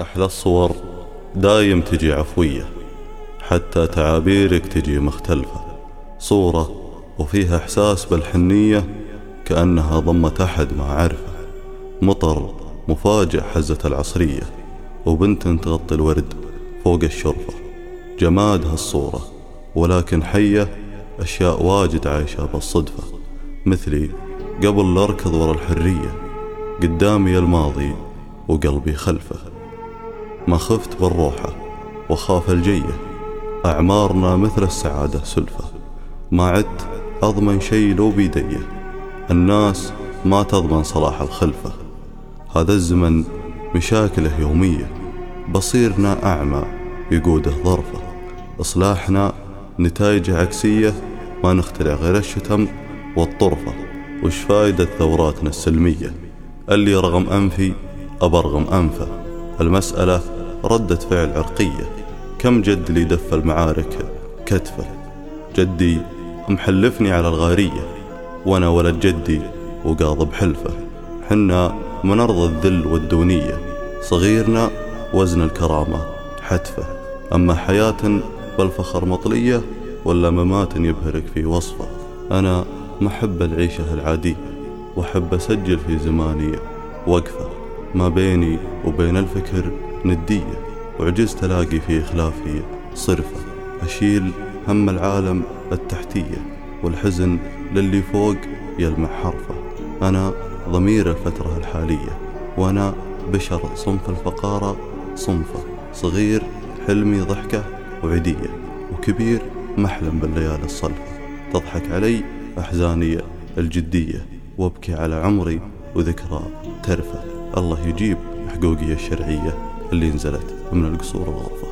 أحلى الصور دايم تجي عفوية حتى تعابيرك تجي مختلفة. صورة وفيها إحساس بالحنية كأنها ضمت أحد ما عرفه مطر مفاجئ حزة العصرية وبنت تغطي الورد فوق الشرفة. جماد هالصورة ولكن حية أشياء واجد عايشة بالصدفة. مثلي قبل لأركض ورا الحرية قدامي الماضي وقلبي خلفه. ما خفت بالروحة وخاف الجية. أعمارنا مثل السعادة سلفة. ما عدت أضمن شي لو بيديه الناس ما تضمن صلاح الخلفة. هذا الزمن مشاكله يومية. بصيرنا أعمى يقوده ظرفة. إصلاحنا نتائجه عكسية ما نخترع غير الشتم والطرفة. وش فايدة ثوراتنا السلمية؟ اللي رغم أنفي أبرغم أنفه. المسألة ردة فعل عرقية. كم جد لي دف المعارك كتفه جدي محلفني على الغارية. وأنا ولد جدي وقاضب حلفه حنا من أرض الذل والدونية. صغيرنا وزن الكرامة حتفه. أما حياة بالفخر مطلية ولا ممات يبهرك في وصفه. أنا محب العيشة العادية وأحب أسجل في زماني وقفة. ما بيني وبين الفكر ندية وعجزت ألاقي في إخلافي صرفة. أشيل هم العالم التحتية والحزن للي فوق يلمع حرفة. أنا ضمير الفترة الحالية وأنا بشر صنف الفقارة صنفة. صغير حلمي ضحكة وعدية وكبير محلم بالليالي الصلفة تضحك علي أحزاني الجدية وأبكي على عمري وذكرى ترفة. الله يجيب حقوقي الشرعية اللي نزلت من القصور الغرفة